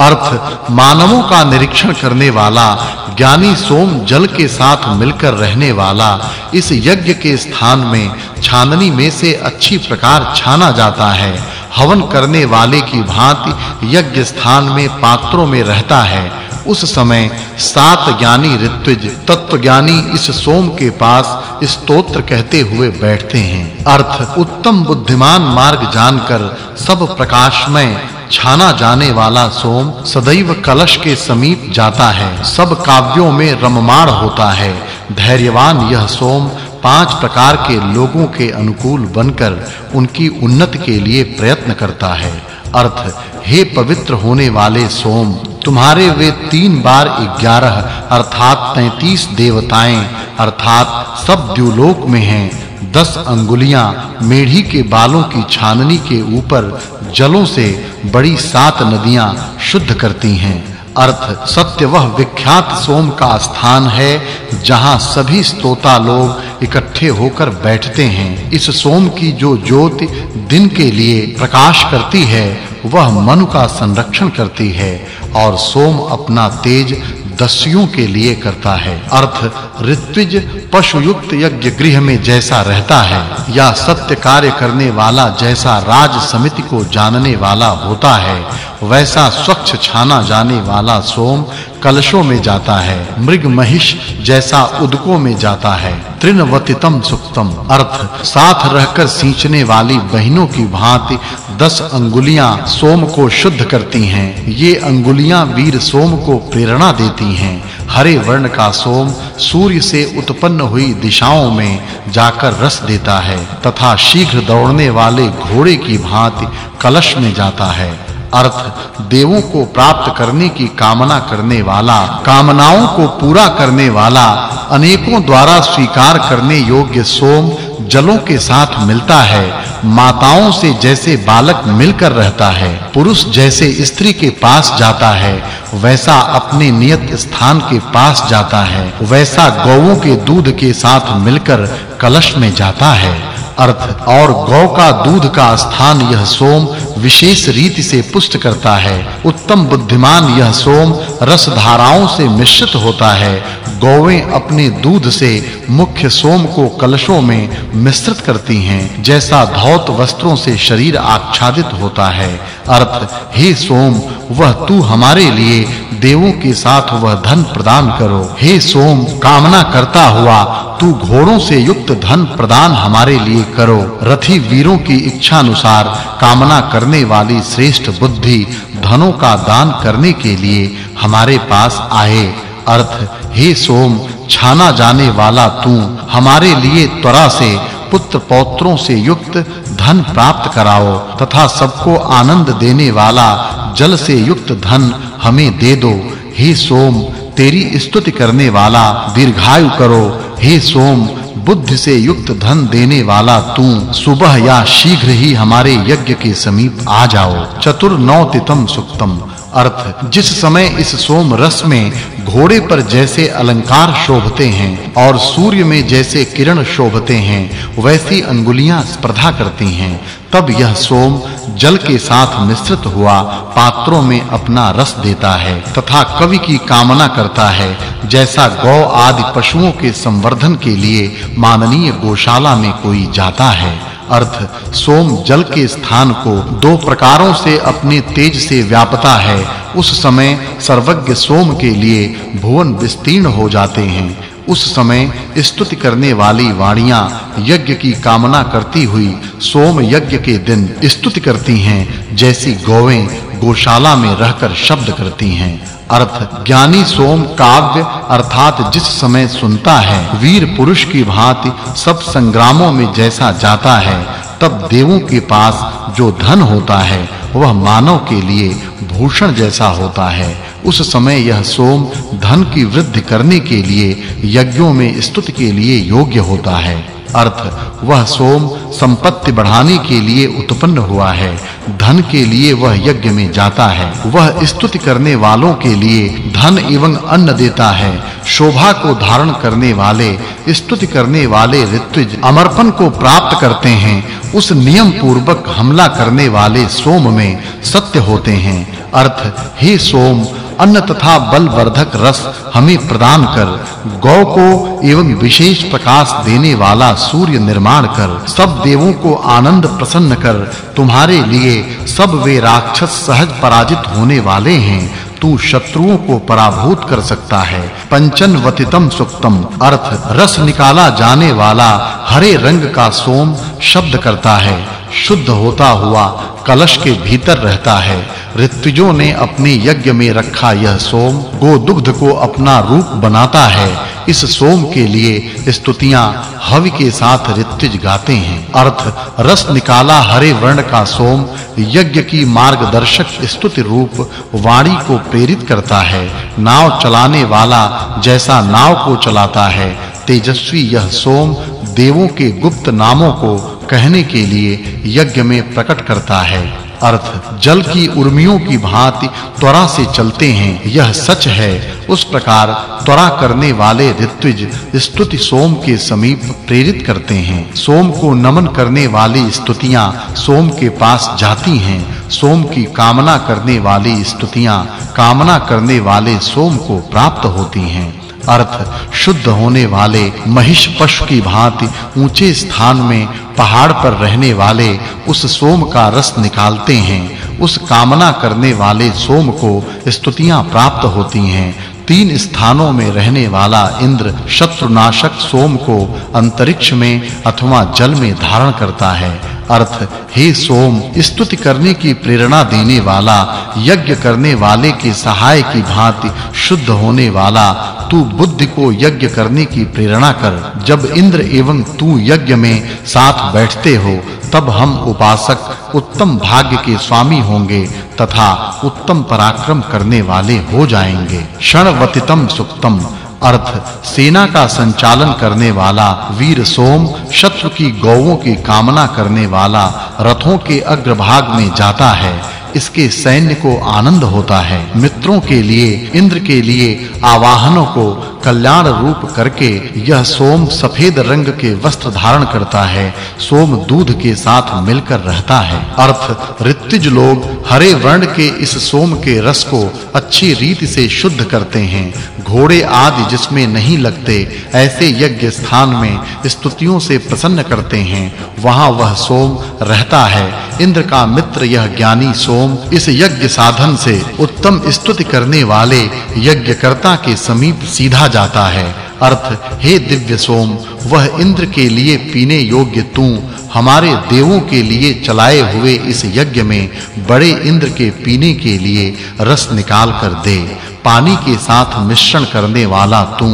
अर्थ, मानवों का निरीक्षण करने वाला, ज्ञानी सोम जल के साथ मिलकर रहने वाला, इस यज्ञ के स्थान में, छाननी में से अच्छी प्रकार छाना जाता है। हवन करने वाले की भांति यज्ञ स्थान में पात्रों में रहता है। उस समय सात ज्ञानी ऋत्विज तत्व ज्ञानी इस सोम के पास स्तोत्र कहते हुए बैठते हैं। अर्थ, उत्तम बुद्धिमान मार्ग जानकर सब प्रकाशमय छाना जाने वाला सोम सदैव कलश के समीप जाता है। सब काव्यों में रममाण होता है। धैर्यवान यह सोम पाँच प्रकार के लोगों के अनुकूल बनकर उनकी उन्नति के लिए प्रयत्न करता है। अर्थ, हे पवित्र होने वाले सोम, तुम्हारे वे तीन बार 11 अर्थात 33 देवताएँ अर्थात सब द्युलोक में हैं। दस अंगुलियाँ मेढ़ी के बालों की छाननी के ऊपर जलों से बड़ी सात नदियाँ शुद्ध करती हैं। अर्थ, सत्य वह विख्यात सोम का स्थान है, जहाँ सभी स्तोता लोग इकट्ठे होकर बैठते हैं। इस सोम की जो ज्योति दिन के लिए प्रकाश करती है, वह मनु का संरक्षण करती है, और सोम अपना तेज दस्युओं के लिए करता है। अर्थ, ऋत्विज पशु युक्त यज्ञ गृह में जैसा रहता है या सत्य कार्य करने वाला जैसा राज समिति को जानने वाला होता है, वैसा स्वच्छ छाना जाने वाला सोम कलशों में जाता है, मृग महिष जैसा उदकों में जाता है, तृणवतितम सुक्तम। अर्थ, साथ रहकर सींचने वाली बहनों की भांति दस अंगुलियाँ सोम को शुद्ध करती हैं। ये अंगुलियाँ वीर सोम को प्रेरणा देती हैं। हरे वर्ण का सोम सूर्य से उत्पन्न हुई दिशाओं में जाकर रस देता है तथा शीघ्र दौड़ने वाले घोड़े की भांति कलश में जाता है। अर्थ, देवों को प्राप्त करने की कामना करने वाला, कामनाओं को पूरा करने वाला, अनेकों द्वारा स्वीकार करने योग्य सोम जलों के साथ मिलता है। माताओं से जैसे बालक मिलकर रहता है, पुरुष जैसे स्त्री के पास जाता है, वैसा अपने नियत स्थान के पास जाता है, वैसा गौओं के दूध के साथ मिलकर कलश में जाता है। अर्थ, और गौ का दूध का स्थान यह सोम विशेष रीति से पुष्ट करता है, उत्तम बुद्धिमान यह सोम रस धाराओं से मिश्रित होता है गौएँ अपने दूध से मुख्य सोम को कलशों में मिश्रित करती हैं, जैसा धौत वस्त्रों से शरीर आच्छादित होता है। अर्थ हे सोम, वह तू हमारे लिए देवों के साथ वह धन प्रदान करो। हे सोम, कामना करता हुआ तू घोड़ों से युक्त धन प्रदान हमारे लिए करो। रथी वीरों की इच्छा अनुसार कामना करने वाली श्रेष्ठ बुद्धि धनों का दान करने के लिए हमारे पास आए। अर्थ, हे सोम, छाना जाने वाला तू, हमारे लिए त्वरा से, पुत्र पौत्रों से युक्त धन प्राप्त कराओ, तथा सबको आनंद देने वाला जल से युक्त धन हमें दे दो। हे सोम, तेरी स्तुति करने वाला दीर्घायु करो। हे सोम, बुद्धि से युक्त धन देने वाला तू, सुबह या शीघ्र ही हमारे यज्ञ के समीप आ जाओ। चतुर नौतितम सुक्तम अर्थ, जिस समय इस सोम रस में घोड़े पर जैसे अलंकार शोभते हैं और सूर्य में जैसे किरण शोभते हैं, वैसी अंगुलियाँ स्पर्धा करती हैं। तब यह सोम जल के साथ मिश्रित हुआ, पात्रों में अपना रस देता है, तथा कवि की कामना करता है, जैसा गौ आदि पशुओं के संवर्धन के लिए माननीय गौशाला में कोई जाता है। अर्थ, सोम जल के स्थान को दो प्रकारों से अपने तेज से व्यापता है। उस समय सर्वज्ञ सोम के लिए भुवन विस्तीर्ण हो जाते हैं। उस समय स्तुति करने वाली वाणियाँ यज्ञ की कामना करती हुई सोम यज्ञ के दिन स्तुति करती हैं, जैसी गौएँ गौशाला में रहकर शब्द करती हैं। अर्थ, ज्ञानी सोम काव्य अर्थात जिस समय सुनता है, वीर पुरुष की भांति सब संग्रामों में जैसा जाता है, तब देवों के पास जो धन होता है, वह मानव के लिए भूषण जैसा होता है। उस समय यह सोम धन की वृद्धि करने के लिए यज्ञों में स्तुति के लिए योग्य होता है। अर्थ, वह सोम संपत्ति बढ़ाने के लिए उत्पन्न हुआ है, धन के लिए वह यज्ञ में जाता है, वह स्तुति करने वालों के लिए धन एवं अन्न देता है, शोभा को धारण करने वाले, स्तुति करने वाले ऋत्विज अमरपन को प्राप्त करते हैं, उस नियम पूर्वक हमला करने वाले सोम में सत्य होते हैं। अर्थ, हे सोम अन्न तथा बल वर्धक रस हमें प्रदान कर, गौ को एवं विशेष प्रकाश देने वाला सूर्य निर्माण कर, सब देवों को आनंद प्रसन्न कर, तुम्हारे लिए सब वे राक्षस सहज पराजित होने वाले हैं। तू शत्रुओं को पराभूत कर सकता है। पंचन वतितम सुक्तम, अर्थ रस निकाला जाने वाला हरे रंग का सोम शब्द करता है। शुद्ध होता हुआ कलश के भीतर रहता है। ऋत्विजों ने अपने यज्ञ में रखा यह सोम गोदुग्ध को अपना रूप बनाता है। इस सोम के लिए स्तुतियाँ हवि के साथ ऋत्विज गाते हैं। अर्थ, रस निकाला हरे वर्ण का सोम यज्ञ की मार्गदर्शक स्तुति रूप वाणी को प्रेरित करता है। नाव चलाने वाला जैसा नाव को चलाता है। तेजस्वी यह सोम देवों के गुप्त नामों को कहने के लिए यज्ञ में प्रकट करता है। अर्थ, जल की उर्मियों की भांति त्वरा से चलते हैं, यह सच है। उस प्रकार त्वरा करने वाले ऋत्विज स्तुति सोम के समीप प्रेरित करते हैं। सोम को नमन करने वाली स्तुतियाँ सोम के पास जाती हैं। सोम की कामना करने वाली स्तुतियाँ कामना करने वाले सोम को प्राप्त होती हैं। अर्थ, शुद्ध होने वाले महिष पशु की भांति ऊँचे स्थान में पहाड़ पर रहने वाले उस सोम का रस निकालते हैं। उस कामना करने वाले सोम को स्तुतियाँ प्राप्त होती हैं। तीन स्थानों में रहने वाला इंद्र शत्रुनाशक सोम को अंतरिक्ष में अथवा जल में धारण करता है। अर्थ हे सोम, स्तुति करने की प्रेरणा देने वाला, यज्ञ करने वाले के सहाय की भांति शुद्ध होने वाला, तू बुद्धि को यज्ञ करने की प्रेरणा कर। जब इंद्र एवं तू यज्ञ में साथ बैठते हो, तब हम उपासक, उत्तम भाग्य के स्वामी होंगे तथा उत्तम पराक्रम करने वाले हो जाएँगे। क्षणवतितम सुक्तम अर्थ, सेना का संचालन करने वाला वीर सोम, शत्रु की गौओं की कामना करने वाला रथों के अग्रभाग में जाता है। इसके सैन्य को आनंद होता है। मित्रों के लिए, इंद्र के लिए, आवाहनों को कल्याण रूप करके यह सोम सफ़ेद रंग के वस्त्र धारण करता है, सोम दूध के साथ मिलकर रहता है। अर्थ, ऋत्विज लोग हरे वर्ण के इस सोम के रस को अच्छी रीति से शुद्ध करते हैं। घोड़े आदि जिसमें नहीं लगते, ऐसे यज्ञ स्थान में स्तुतियों से प्रसन्न करते हैं। वहाँ वह सोम रहता है। इंद्र का मित्र यह ज्ञानी सोम इस यज्ञ साधन से उत्तम स्तुति करने वाले यज्ञकर्ता के समीप सीधा जाता है। अर्थ, हे दिव्य सोम, वह इंद्र के लिए पीने योग्य तू, हमारे देवों के लिए चलाए हुए इस यज्ञ में बड़े इंद्र के पीने के लिए रस निकाल कर दे। पानी के साथ मिश्रण करने वाला तू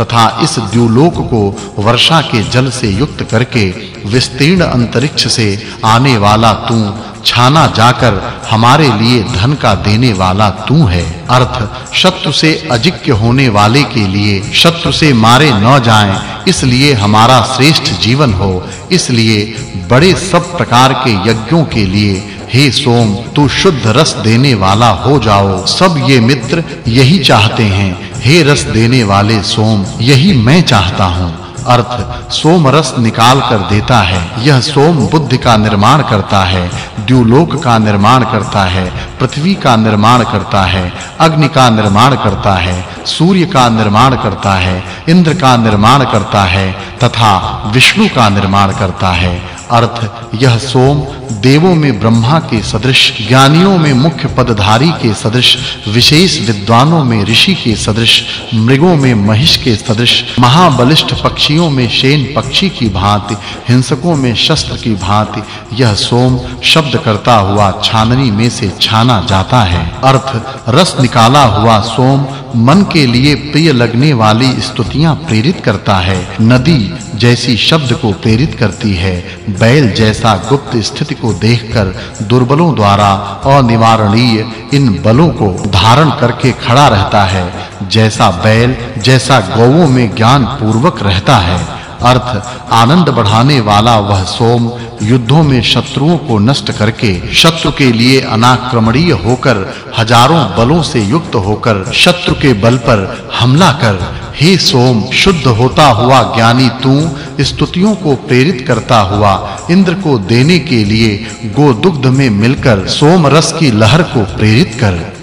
तथा इस द्युलोक को वर्षा के जल से युक्त करके विस्तीर्ण अंतरिक्ष से आने वाला तू छाना जाकर हमारे लिए धन का देने वाला तू है। अर्थ, शत्रु से अजिक्य होने वाले के लिए शत्रु से मारे न जाएँ, इसलिए हमारा श्रेष्ठ जीवन हो। इसलिए बड़े सब प्रकार के यज्ञों के लिए, हे सोम, तू शुद्ध रस देने वाला हो जाओ। सब ये मित्र यही चाहते हैं। हे रस देने वाले सोम, यही मैं चाहता हूँ। अर्थ, सोम रस निकाल कर देता है। यह सोम बुद्धि का निर्माण करता है, द्युलोक का निर्माण करता है, पृथ्वी का निर्माण करता है, अग्नि का निर्माण करता है, सूर्य का निर्माण करता है, इंद्र का निर्माण करता है, तथा विष्णु का निर्माण करता है। अर्थ, यह सोम देवों में ब्रह्मा के सदृश, ज्ञानियों में मुख्य पदधारी के सदृश, विशेष विद्वानों में ऋषि के सदृश, मृगों में महिष के सदृश, महाबलिष्ठ पक्षियों में शेन पक्षी की भांति, हिंसकों में शस्त्र की भांति, यह सोम शब्द करता हुआ छाननी में से छाना जाता है। अर्थ, रस निकाला हुआ सोम मन के लिए प्रिय लगने वाली स्तुतियाँ प्रेरित करता है। नदी जैसी शब्द को प्रेरित करती है। बैल जैसा गुप्त स्थिति को देखकर दुर्बलों द्वारा अनिवारणीय इन बलों को धारण करके खड़ा रहता है। जैसा बैल, जैसा गौओं में ज्ञान पूर्वक रहता है। अर्थ, आनंद बढ़ाने वाला वह सोम युद्धों में शत्रुओं को नष्ट करके, शत्रु के लिए अनाक्रमणीय होकर, हज़ारों बलों से युक्त होकर, शत्रु के बल पर हमला कर, हे सोम, शुद्ध होता हुआ ज्ञानी तू, स्तुतियों को प्रेरित करता हुआ, इंद्र को देने के लिए गोदुग्ध में मिलकर सोम रस की लहर को प्रेरित कर।